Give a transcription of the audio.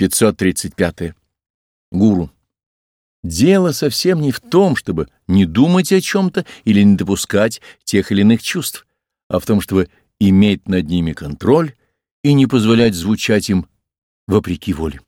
535. Гуру. Дело совсем не в том, чтобы не думать о чем-то или не допускать тех или иных чувств, а в том, чтобы иметь над ними контроль и не позволять звучать им вопреки воле.